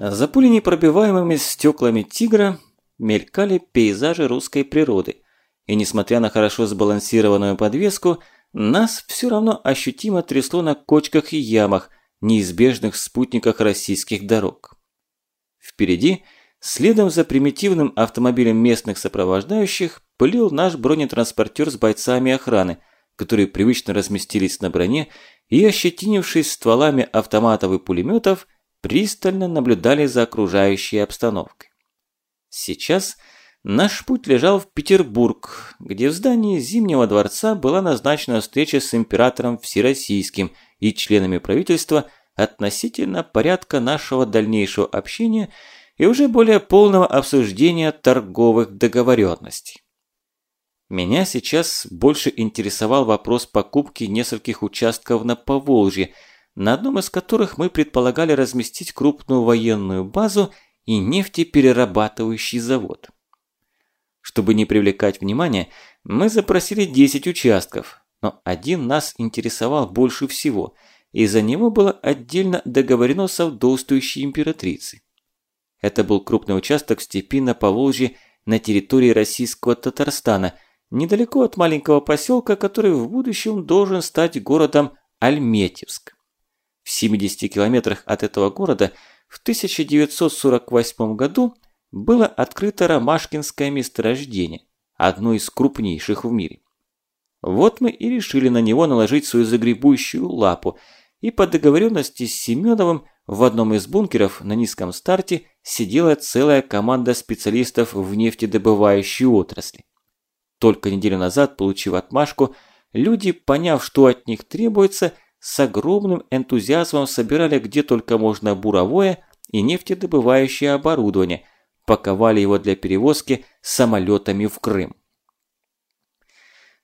За пуленепробиваемыми стеклами «Тигра» мелькали пейзажи русской природы, и несмотря на хорошо сбалансированную подвеску, нас все равно ощутимо трясло на кочках и ямах, неизбежных спутниках российских дорог. Впереди, следом за примитивным автомобилем местных сопровождающих, пылил наш бронетранспортер с бойцами охраны, которые привычно разместились на броне и, ощетинившись стволами автоматов и пулеметов, пристально наблюдали за окружающей обстановкой. Сейчас наш путь лежал в Петербург, где в здании Зимнего дворца была назначена встреча с императором Всероссийским и членами правительства относительно порядка нашего дальнейшего общения и уже более полного обсуждения торговых договоренностей. Меня сейчас больше интересовал вопрос покупки нескольких участков на Поволжье – на одном из которых мы предполагали разместить крупную военную базу и нефтеперерабатывающий завод. Чтобы не привлекать внимания, мы запросили 10 участков, но один нас интересовал больше всего, и за него было отдельно договорено с вдовствующей императрицей. Это был крупный участок степи на Поволжье на территории российского Татарстана, недалеко от маленького поселка, который в будущем должен стать городом Альметьевск. В 70 километрах от этого города в 1948 году было открыто Ромашкинское месторождение, одно из крупнейших в мире. Вот мы и решили на него наложить свою загребущую лапу, и по договоренности с Семеновым в одном из бункеров на низком старте сидела целая команда специалистов в нефтедобывающей отрасли. Только неделю назад, получив отмашку, люди, поняв, что от них требуется, с огромным энтузиазмом собирали где только можно буровое и нефтедобывающее оборудование, паковали его для перевозки самолетами в Крым.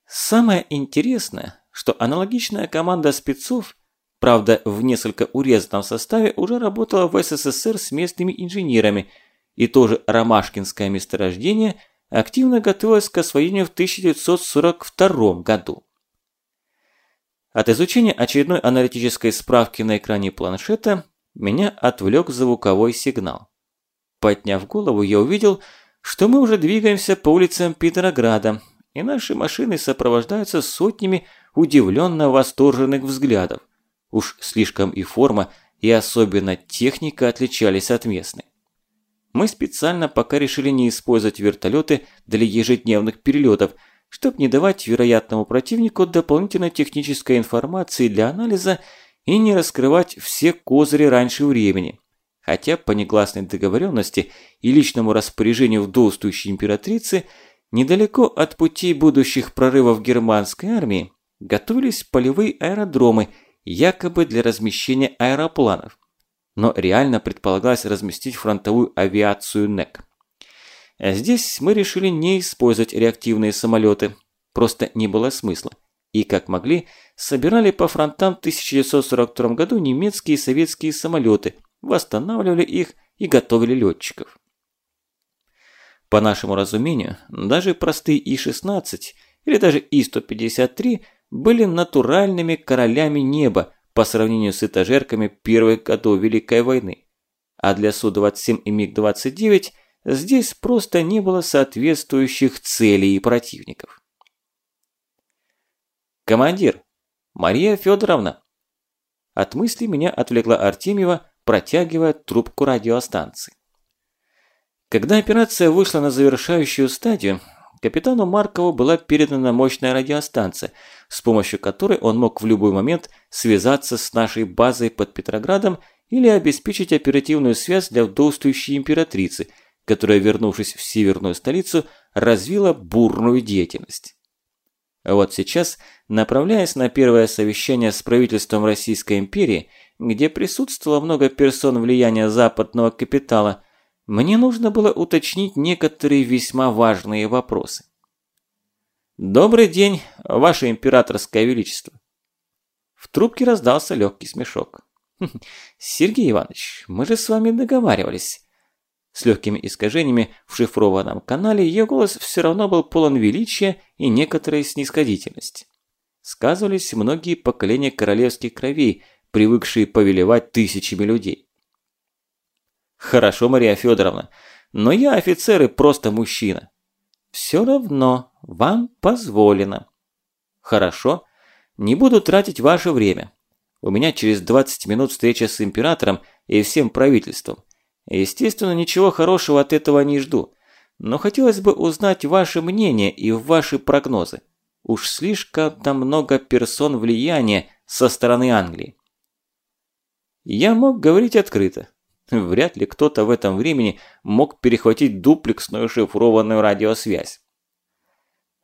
Самое интересное, что аналогичная команда спецов, правда в несколько урезанном составе, уже работала в СССР с местными инженерами, и тоже Ромашкинское месторождение активно готовилось к освоению в 1942 году. От изучения очередной аналитической справки на экране планшета меня отвлек звуковой сигнал. Подняв голову, я увидел, что мы уже двигаемся по улицам Петрограда, и наши машины сопровождаются сотнями удивленно восторженных взглядов. Уж слишком и форма, и особенно техника отличались от местной. Мы специально пока решили не использовать вертолеты для ежедневных перелетов – чтобы не давать вероятному противнику дополнительной технической информации для анализа и не раскрывать все козыри раньше времени. Хотя по негласной договоренности и личному распоряжению вдовствующей императрицы недалеко от путей будущих прорывов германской армии готовились полевые аэродромы якобы для размещения аэропланов. Но реально предполагалось разместить фронтовую авиацию НЭК. Здесь мы решили не использовать реактивные самолеты, просто не было смысла. И как могли, собирали по фронтам в 1942 году немецкие и советские самолеты, восстанавливали их и готовили летчиков. По нашему разумению, даже простые И-16 или даже И-153 были натуральными королями неба по сравнению с этажерками первых годов Великой войны. А для Су-27 и МиГ-29 – Здесь просто не было соответствующих целей и противников. «Командир! Мария Федоровна!» От мысли меня отвлекла Артемьева, протягивая трубку радиостанции. Когда операция вышла на завершающую стадию, капитану Маркову была передана мощная радиостанция, с помощью которой он мог в любой момент связаться с нашей базой под Петроградом или обеспечить оперативную связь для вдовствующей императрицы – которая, вернувшись в северную столицу, развила бурную деятельность. Вот сейчас, направляясь на первое совещание с правительством Российской империи, где присутствовало много персон влияния западного капитала, мне нужно было уточнить некоторые весьма важные вопросы. «Добрый день, Ваше Императорское Величество!» В трубке раздался легкий смешок. «Сергей Иванович, мы же с вами договаривались. С легкими искажениями в шифрованном канале ее голос все равно был полон величия и некоторой снисходительности. Сказывались многие поколения королевских кровей, привыкшие повелевать тысячами людей. Хорошо, Мария Федоровна, но я офицер и просто мужчина. Все равно вам позволено. Хорошо, не буду тратить ваше время. У меня через 20 минут встреча с императором и всем правительством. Естественно, ничего хорошего от этого не жду. Но хотелось бы узнать ваше мнение и ваши прогнозы. Уж слишком-то много персон влияния со стороны Англии. Я мог говорить открыто. Вряд ли кто-то в этом времени мог перехватить дуплексную шифрованную радиосвязь.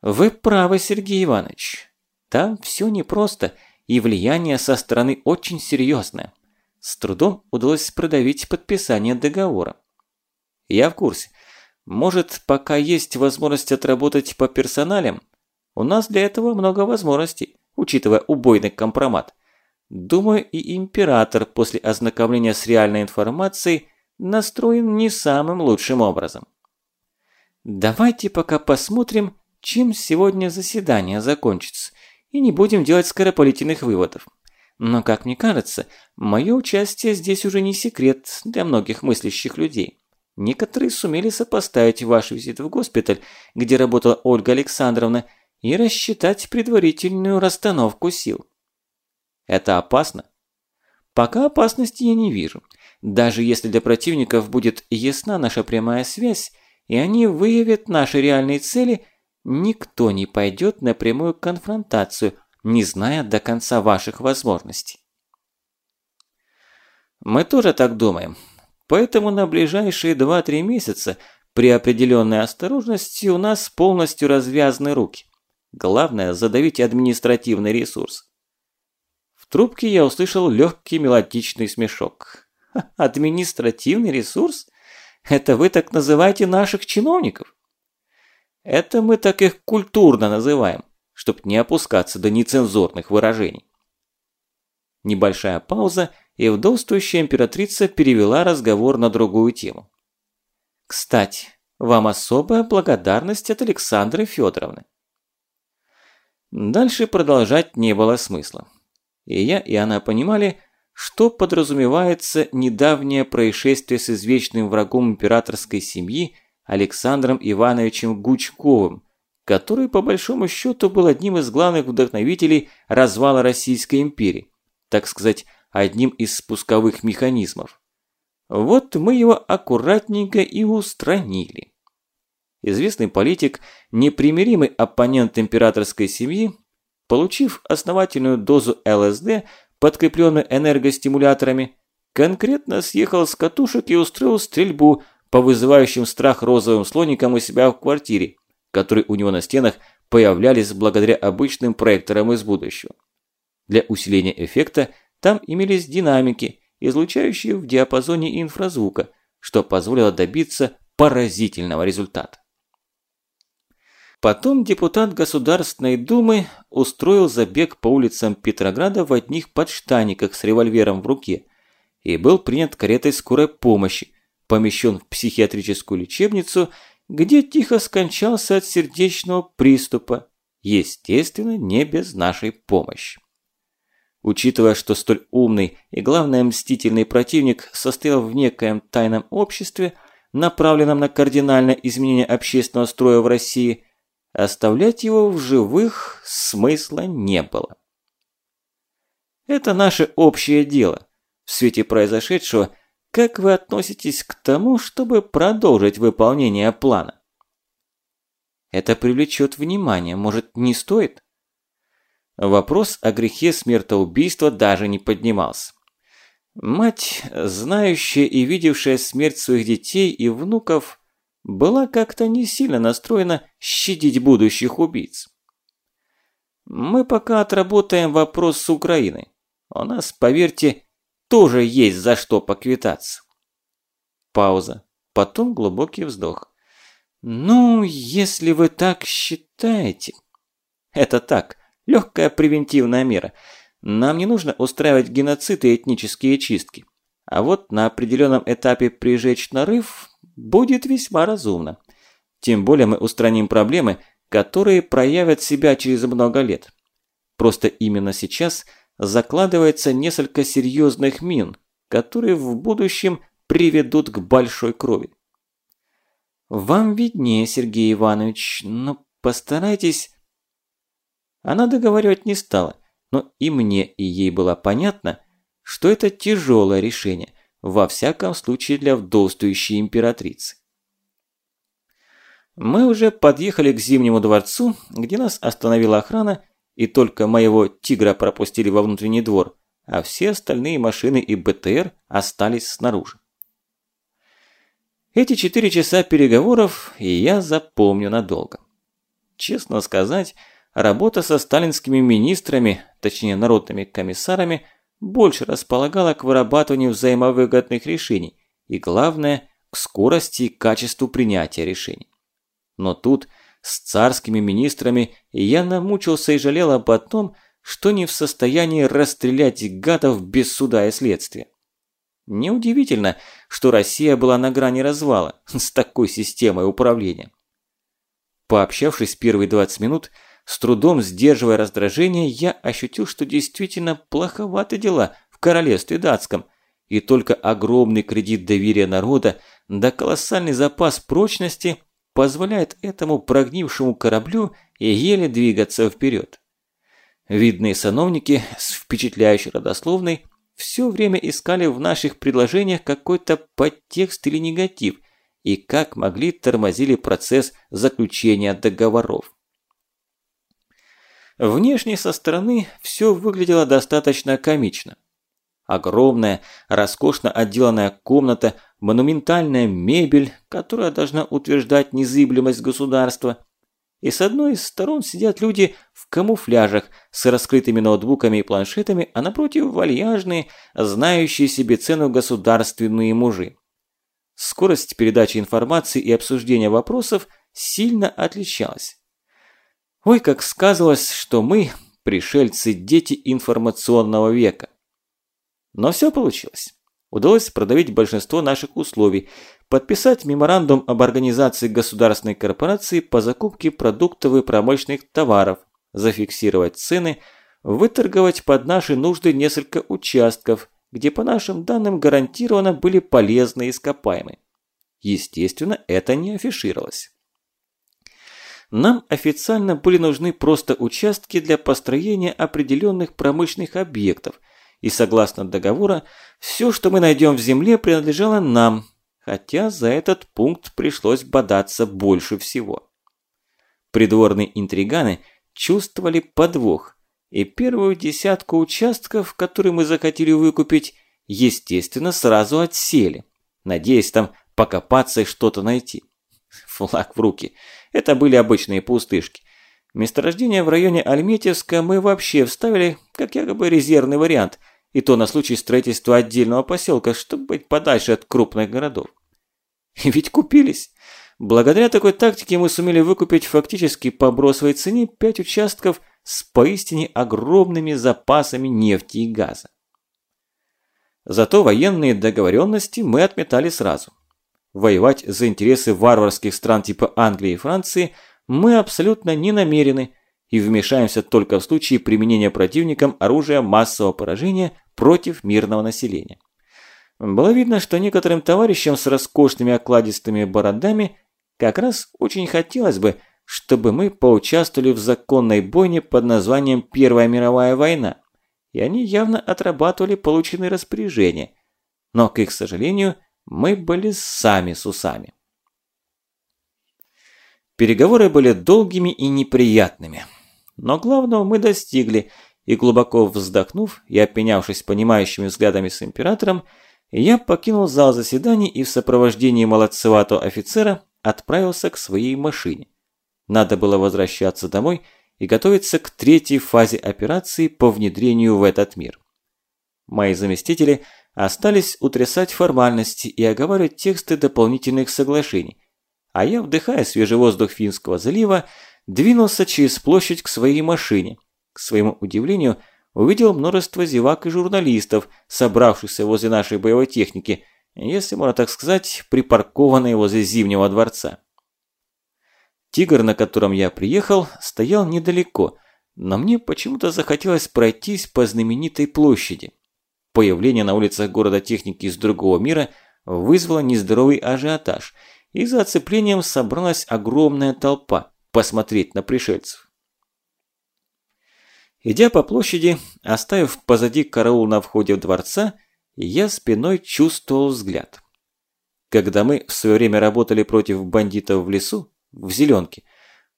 Вы правы, Сергей Иванович. Там все непросто, и влияние со стороны очень серьезное. С трудом удалось продавить подписание договора. Я в курсе. Может, пока есть возможность отработать по персоналям? У нас для этого много возможностей, учитывая убойный компромат. Думаю, и император после ознакомления с реальной информацией настроен не самым лучшим образом. Давайте пока посмотрим, чем сегодня заседание закончится, и не будем делать скоропалительных выводов. Но, как мне кажется, мое участие здесь уже не секрет для многих мыслящих людей. Некоторые сумели сопоставить ваш визит в госпиталь, где работала Ольга Александровна, и рассчитать предварительную расстановку сил. Это опасно? Пока опасности я не вижу. Даже если для противников будет ясна наша прямая связь, и они выявят наши реальные цели, никто не пойдет на прямую конфронтацию, не зная до конца ваших возможностей. Мы тоже так думаем. Поэтому на ближайшие 2-3 месяца при определенной осторожности у нас полностью развязаны руки. Главное – задавить административный ресурс трубке я услышал легкий мелодичный смешок. «Административный ресурс? Это вы так называете наших чиновников?» «Это мы так их культурно называем, чтоб не опускаться до нецензурных выражений». Небольшая пауза, и вдовствующая императрица перевела разговор на другую тему. «Кстати, вам особая благодарность от Александры Федоровны». Дальше продолжать не было смысла. И я, и она понимали, что подразумевается недавнее происшествие с извечным врагом императорской семьи Александром Ивановичем Гучковым, который по большому счету был одним из главных вдохновителей развала Российской империи, так сказать, одним из спусковых механизмов. Вот мы его аккуратненько и устранили. Известный политик, непримиримый оппонент императорской семьи, Получив основательную дозу ЛСД, подкрепленную энергостимуляторами, конкретно съехал с катушек и устроил стрельбу по вызывающим страх розовым слоникам у себя в квартире, которые у него на стенах появлялись благодаря обычным проекторам из будущего. Для усиления эффекта там имелись динамики, излучающие в диапазоне инфразвука, что позволило добиться поразительного результата. Потом депутат Государственной Думы устроил забег по улицам Петрограда в одних подштаниках с револьвером в руке и был принят каретой скорой помощи, помещен в психиатрическую лечебницу, где тихо скончался от сердечного приступа, естественно, не без нашей помощи. Учитывая, что столь умный и, главное, мстительный противник состоял в некоем тайном обществе, направленном на кардинальное изменение общественного строя в России – Оставлять его в живых смысла не было. Это наше общее дело. В свете произошедшего, как вы относитесь к тому, чтобы продолжить выполнение плана? Это привлечет внимание, может, не стоит? Вопрос о грехе смертоубийства даже не поднимался. Мать, знающая и видевшая смерть своих детей и внуков, была как-то не сильно настроена щадить будущих убийц. Мы пока отработаем вопрос с Украиной. У нас, поверьте, тоже есть за что поквитаться. Пауза. Потом глубокий вздох. Ну, если вы так считаете. Это так, легкая превентивная мера. Нам не нужно устраивать геноцид и этнические чистки. А вот на определенном этапе прижечь нарыв будет весьма разумно. Тем более мы устраним проблемы, которые проявят себя через много лет. Просто именно сейчас закладывается несколько серьезных мин, которые в будущем приведут к большой крови. Вам виднее, Сергей Иванович, но постарайтесь... Она договаривать не стала, но и мне, и ей было понятно, что это тяжелое решение, во всяком случае для вдовствующей императрицы. Мы уже подъехали к Зимнему дворцу, где нас остановила охрана, и только моего «Тигра» пропустили во внутренний двор, а все остальные машины и БТР остались снаружи. Эти четыре часа переговоров я запомню надолго. Честно сказать, работа со сталинскими министрами, точнее народными комиссарами, больше располагала к вырабатыванию взаимовыгодных решений и, главное, к скорости и качеству принятия решений. Но тут с царскими министрами я намучился и жалел об том, что не в состоянии расстрелять гадов без суда и следствия. Неудивительно, что Россия была на грани развала с такой системой управления. Пообщавшись первые 20 минут, с трудом сдерживая раздражение, я ощутил, что действительно плоховаты дела в королевстве датском, и только огромный кредит доверия народа да колоссальный запас прочности позволяет этому прогнившему кораблю еле двигаться вперед. Видные сановники с впечатляющей родословной все время искали в наших предложениях какой-то подтекст или негатив и как могли тормозили процесс заключения договоров. Внешне со стороны все выглядело достаточно комично. Огромная, роскошно отделанная комната, монументальная мебель, которая должна утверждать незыблемость государства. И с одной из сторон сидят люди в камуфляжах с раскрытыми ноутбуками и планшетами, а напротив вальяжные, знающие себе цену государственные мужи. Скорость передачи информации и обсуждения вопросов сильно отличалась. Ой, как сказывалось, что мы – пришельцы-дети информационного века. Но все получилось. Удалось продавить большинство наших условий, подписать меморандум об организации государственной корпорации по закупке продуктов и промышленных товаров, зафиксировать цены, выторговать под наши нужды несколько участков, где по нашим данным гарантированно были полезные ископаемые. Естественно, это не афишировалось. Нам официально были нужны просто участки для построения определенных промышленных объектов, и согласно договора, все, что мы найдем в земле, принадлежало нам, хотя за этот пункт пришлось бодаться больше всего. Придворные интриганы чувствовали подвох, и первую десятку участков, которые мы захотели выкупить, естественно, сразу отсели, надеясь там покопаться и что-то найти. Флаг в руки – это были обычные пустышки. Месторождение в районе Альметьевска мы вообще вставили как якобы резервный вариант, и то на случай строительства отдельного поселка, чтобы быть подальше от крупных городов. И ведь купились. Благодаря такой тактике мы сумели выкупить фактически по бросовой цене 5 участков с поистине огромными запасами нефти и газа. Зато военные договоренности мы отметали сразу. Воевать за интересы варварских стран типа Англии и Франции мы абсолютно не намерены и вмешаемся только в случае применения противником оружия массового поражения против мирного населения. Было видно, что некоторым товарищам с роскошными окладистыми бородами как раз очень хотелось бы, чтобы мы поучаствовали в законной бойне под названием Первая мировая война, и они явно отрабатывали полученные распоряжения. Но, к их сожалению, мы были сами с усами. Переговоры были долгими и неприятными. Но главного мы достигли, и глубоко вздохнув и опенявшись понимающими взглядами с императором, я покинул зал заседаний и в сопровождении молодцеватого офицера отправился к своей машине. Надо было возвращаться домой и готовиться к третьей фазе операции по внедрению в этот мир. Мои заместители – остались утрясать формальности и оговаривать тексты дополнительных соглашений, а я, вдыхая свежий воздух Финского залива, двинулся через площадь к своей машине. К своему удивлению, увидел множество зевак и журналистов, собравшихся возле нашей боевой техники, если можно так сказать, припаркованные возле Зимнего дворца. Тигр, на котором я приехал, стоял недалеко, но мне почему-то захотелось пройтись по знаменитой площади. Появление на улицах города техники из другого мира вызвало нездоровый ажиотаж, и за оцеплением собралась огромная толпа посмотреть на пришельцев. Идя по площади, оставив позади караул на входе в дворца, я спиной чувствовал взгляд. Когда мы в свое время работали против бандитов в лесу, в зеленке,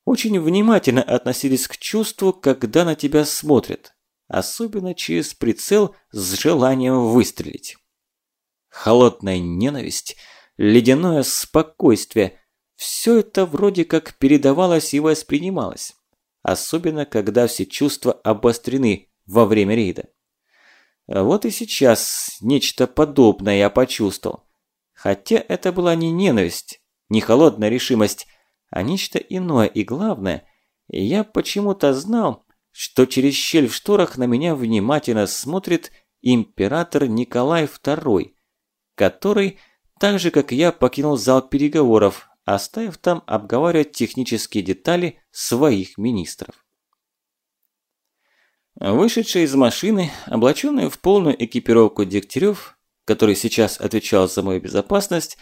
очень внимательно относились к чувству, когда на тебя смотрят, особенно через прицел с желанием выстрелить. Холодная ненависть, ледяное спокойствие – все это вроде как передавалось и воспринималось, особенно когда все чувства обострены во время рейда. Вот и сейчас нечто подобное я почувствовал. Хотя это была не ненависть, не холодная решимость, а нечто иное и главное, я почему-то знал, что через щель в шторах на меня внимательно смотрит император Николай II, который, так же как я, покинул зал переговоров, оставив там обговаривать технические детали своих министров. Вышедший из машины, облаченный в полную экипировку Дегтярев, который сейчас отвечал за мою безопасность,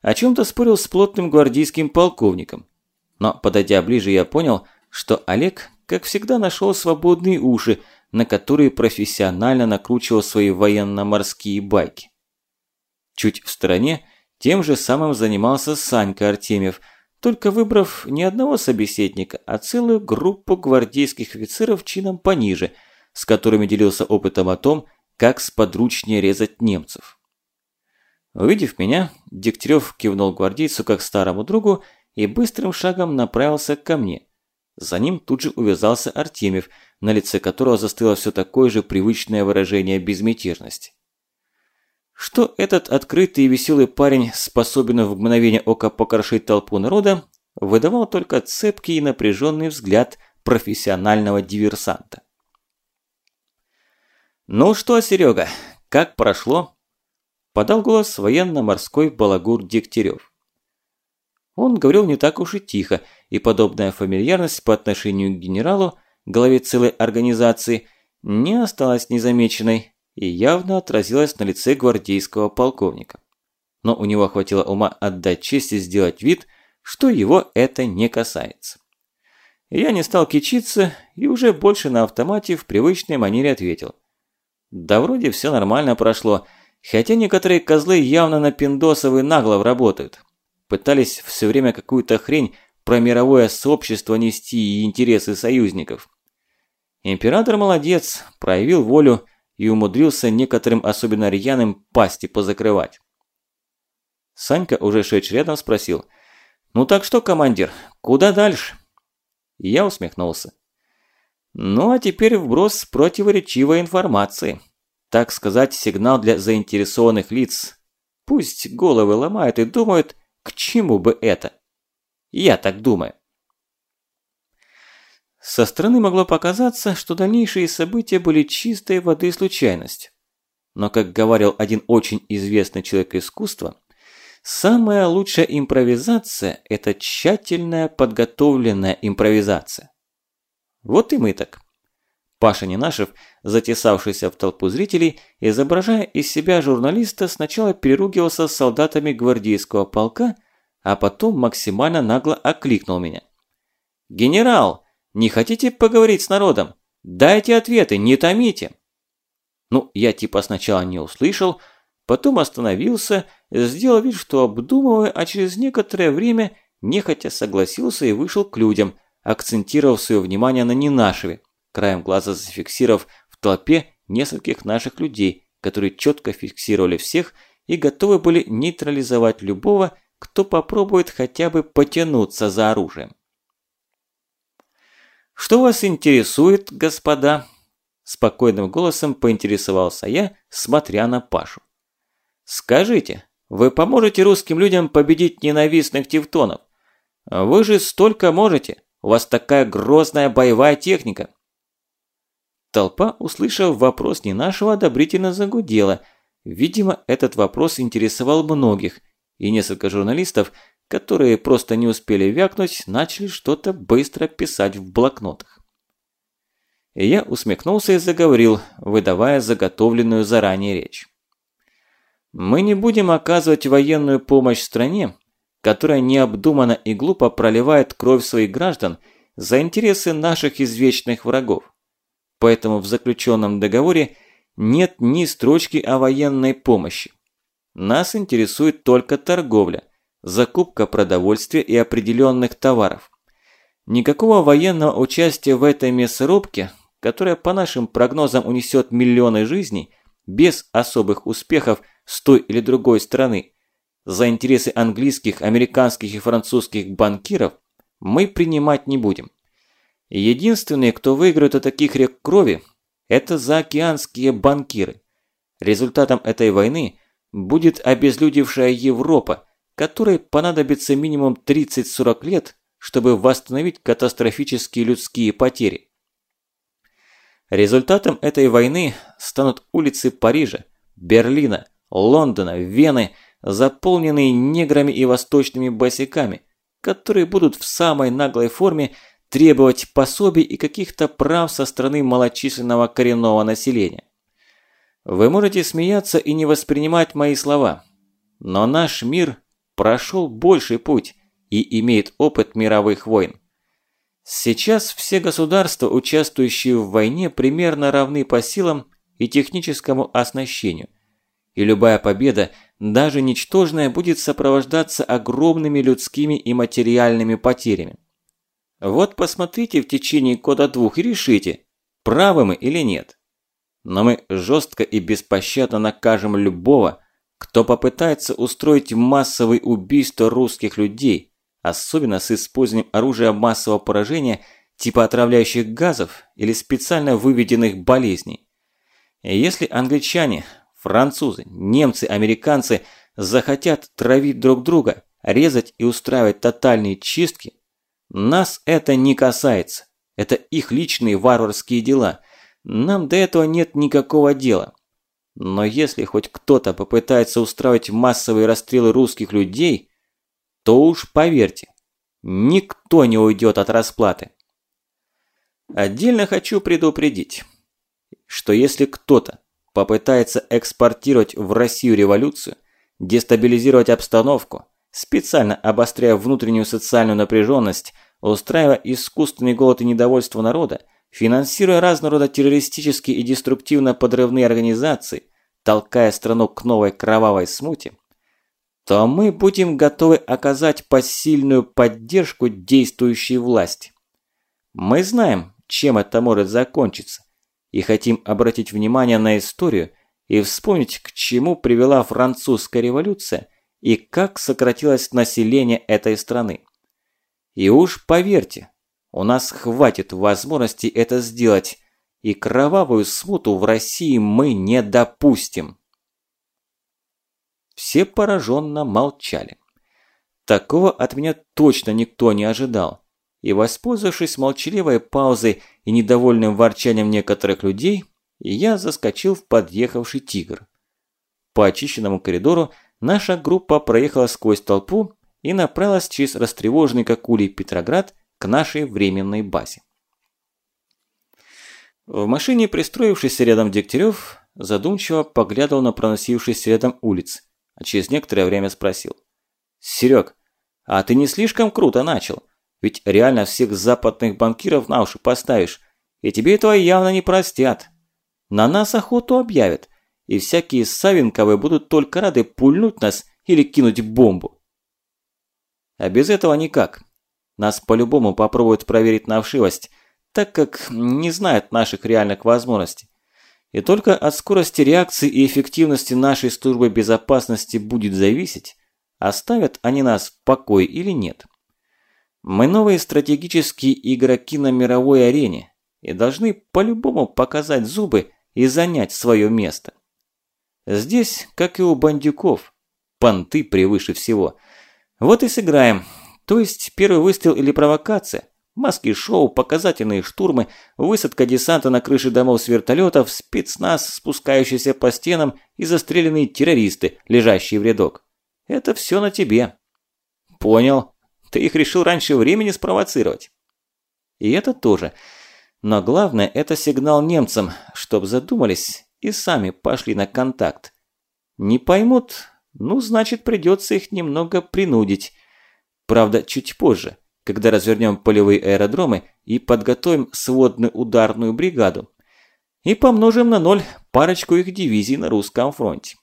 о чем-то спорил с плотным гвардейским полковником. Но, подойдя ближе, я понял, что Олег, как всегда, нашел свободные уши, на которые профессионально накручивал свои военно-морские байки. Чуть в стороне тем же самым занимался Санька Артемьев, только выбрав не одного собеседника, а целую группу гвардейских офицеров чином пониже, с которыми делился опытом о том, как сподручнее резать немцев. Увидев меня, Дегтярев кивнул гвардейцу как старому другу и быстрым шагом направился ко мне. За ним тут же увязался Артемьев, на лице которого застыло все такое же привычное выражение безмятежности. Что этот открытый и веселый парень способен в мгновение ока покрошить толпу народа, выдавал только цепкий и напряженный взгляд профессионального диверсанта. «Ну что, Серега, как прошло?» Подал голос военно-морской балагур Дегтярев. Он говорил не так уж и тихо, и подобная фамильярность по отношению к генералу, главе целой организации, не осталась незамеченной, и явно отразилась на лице гвардейского полковника. Но у него хватило ума отдать честь и сделать вид, что его это не касается. Я не стал кичиться и уже больше на автомате в привычной манере ответил. Да вроде все нормально прошло, хотя некоторые козлы явно на пиндосовый нагло работают. Пытались все время какую-то хрень про мировое сообщество нести и интересы союзников. Император молодец, проявил волю и умудрился некоторым особенно рьяным пасти позакрывать. Санька, уже шедший рядом, спросил, «Ну так что, командир, куда дальше?» Я усмехнулся. «Ну а теперь вброс противоречивой информации. Так сказать, сигнал для заинтересованных лиц. Пусть головы ломают и думают, к чему бы это. Я так думаю». Со стороны могло показаться, что дальнейшие события были чистой воды случайность. Но, как говорил один очень известный человек искусства, самая лучшая импровизация – это тщательная подготовленная импровизация. Вот и мы так. Паша Ненашев, затесавшийся в толпу зрителей, изображая из себя журналиста, сначала переругивался с солдатами гвардейского полка, а потом максимально нагло окликнул меня. «Генерал, не хотите поговорить с народом? Дайте ответы, не томите!» Ну, я типа сначала не услышал, потом остановился, сделал вид, что обдумывая, а через некоторое время нехотя согласился и вышел к людям, акцентировав свое внимание на Ненашеве, краем глаза зафиксировав в толпе нескольких наших людей, которые четко фиксировали всех и готовы были нейтрализовать любого, кто попробует хотя бы потянуться за оружием. «Что вас интересует, господа?» Спокойным голосом поинтересовался я, смотря на Пашу. «Скажите, вы поможете русским людям победить ненавистных тевтонов? Вы же столько можете, у вас такая грозная боевая техника». Толпа, услышав вопрос не нашего, одобрительно загудела, Видимо, этот вопрос интересовал многих, и несколько журналистов, которые просто не успели вякнуть, начали что-то быстро писать в блокнотах. И я усмехнулся и заговорил, выдавая заготовленную заранее речь. Мы не будем оказывать военную помощь стране, которая необдуманно и глупо проливает кровь своих граждан за интересы наших извечных врагов. Поэтому в заключенном договоре нет ни строчки о военной помощи. Нас интересует только торговля, закупка продовольствия и определенных товаров. Никакого военного участия в этой мясорубке, которая по нашим прогнозам унесет миллионы жизней, без особых успехов с той или другой стороны, за интересы английских, американских и французских банкиров мы принимать не будем. Единственные, кто выиграет от таких рек крови, это заокеанские банкиры. Результатом этой войны будет обезлюдевшая Европа, которой понадобится минимум 30-40 лет, чтобы восстановить катастрофические людские потери. Результатом этой войны станут улицы Парижа, Берлина, Лондона, Вены, заполненные неграми и восточными босиками, которые будут в самой наглой форме требовать пособий и каких-то прав со стороны малочисленного коренного населения. Вы можете смеяться и не воспринимать мои слова, но наш мир прошел больший путь и имеет опыт мировых войн. Сейчас все государства, участвующие в войне, примерно равны по силам и техническому оснащению. И любая победа, даже ничтожная, будет сопровождаться огромными людскими и материальными потерями. Вот посмотрите в течение года двух и решите, правы мы или нет. Но мы жестко и беспощадно накажем любого, кто попытается устроить массовые убийства русских людей, особенно с использованием оружия массового поражения типа отравляющих газов или специально выведенных болезней. Если англичане, французы, немцы, американцы захотят травить друг друга, резать и устраивать тотальные чистки, нас это не касается. Это их личные варварские дела. Нам до этого нет никакого дела. Но если хоть кто-то попытается устраивать массовые расстрелы русских людей, то уж поверьте, никто не уйдет от расплаты. Отдельно хочу предупредить, что если кто-то попытается экспортировать в Россию революцию, дестабилизировать обстановку, специально обостряя внутреннюю социальную напряженность, устраивая искусственный голод и недовольство народа, финансируя разного рода террористические и деструктивно-подрывные организации, толкая страну к новой кровавой смуте, то мы будем готовы оказать посильную поддержку действующей власти. Мы знаем, чем это может закончиться, и хотим обратить внимание на историю и вспомнить, к чему привела французская революция – и как сократилось население этой страны. И уж поверьте, у нас хватит возможности это сделать, и кровавую смуту в России мы не допустим. Все пораженно молчали. Такого от меня точно никто не ожидал. И воспользовавшись молчаливой паузой и недовольным ворчанием некоторых людей, я заскочил в подъехавший тигр. По очищенному коридору наша группа проехала сквозь толпу и направилась через растревоженный как Петроград к нашей временной базе. В машине, пристроившийся рядом Дегтярев, задумчиво поглядывал на проносившийся рядом улиц, а через некоторое время спросил. «Серег, а ты не слишком круто начал? Ведь реально всех западных банкиров на уши поставишь, и тебе этого явно не простят. На нас охоту объявят, и всякие Савенковы будут только рады пульнуть нас или кинуть бомбу. А без этого никак. Нас по-любому попробуют проверить на вшивость, так как не знают наших реальных возможностей. И только от скорости реакции и эффективности нашей службы безопасности будет зависеть, оставят они нас в покое или нет. Мы новые стратегические игроки на мировой арене и должны по-любому показать зубы и занять свое место. Здесь, как и у бандюков, понты превыше всего. Вот и сыграем. То есть первый выстрел или провокация Маски-шоу, показательные штурмы, высадка десанта на крыши домов с вертолетов, спецназ, спускающийся по стенам и застреленные террористы, лежащие в рядок. Это все на тебе. Понял. Ты их решил раньше времени спровоцировать. И это тоже. Но главное, это сигнал немцам, чтоб задумались и сами пошли на контакт. Не поймут, ну, значит, придется их немного принудить. Правда, чуть позже, когда развернем полевые аэродромы и подготовим сводную ударную бригаду. И помножим на ноль парочку их дивизий на русском фронте.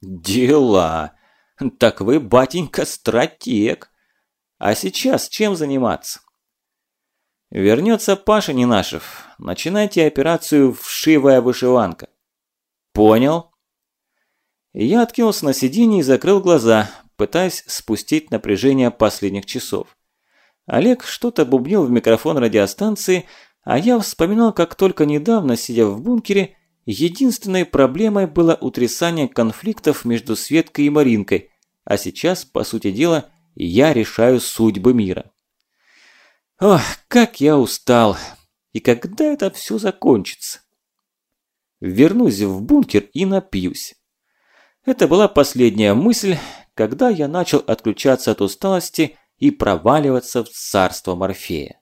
Дела. Так вы, батенька, стратег. А сейчас чем заниматься? Вернется Паша Ненашев. Начинайте операцию «Вшивая вышиванка». Понял? Я откинулся на сиденье и закрыл глаза, пытаясь спустить напряжение последних часов. Олег что-то бубнил в микрофон радиостанции, а я вспоминал, как только недавно, сидя в бункере, единственной проблемой было утрясание конфликтов между Светкой и Маринкой, а сейчас, по сути дела, я решаю судьбы мира. Ох, как я устал! И когда это все закончится? Вернусь в бункер и напьюсь. Это была последняя мысль, когда я начал отключаться от усталости и проваливаться в царство Морфея.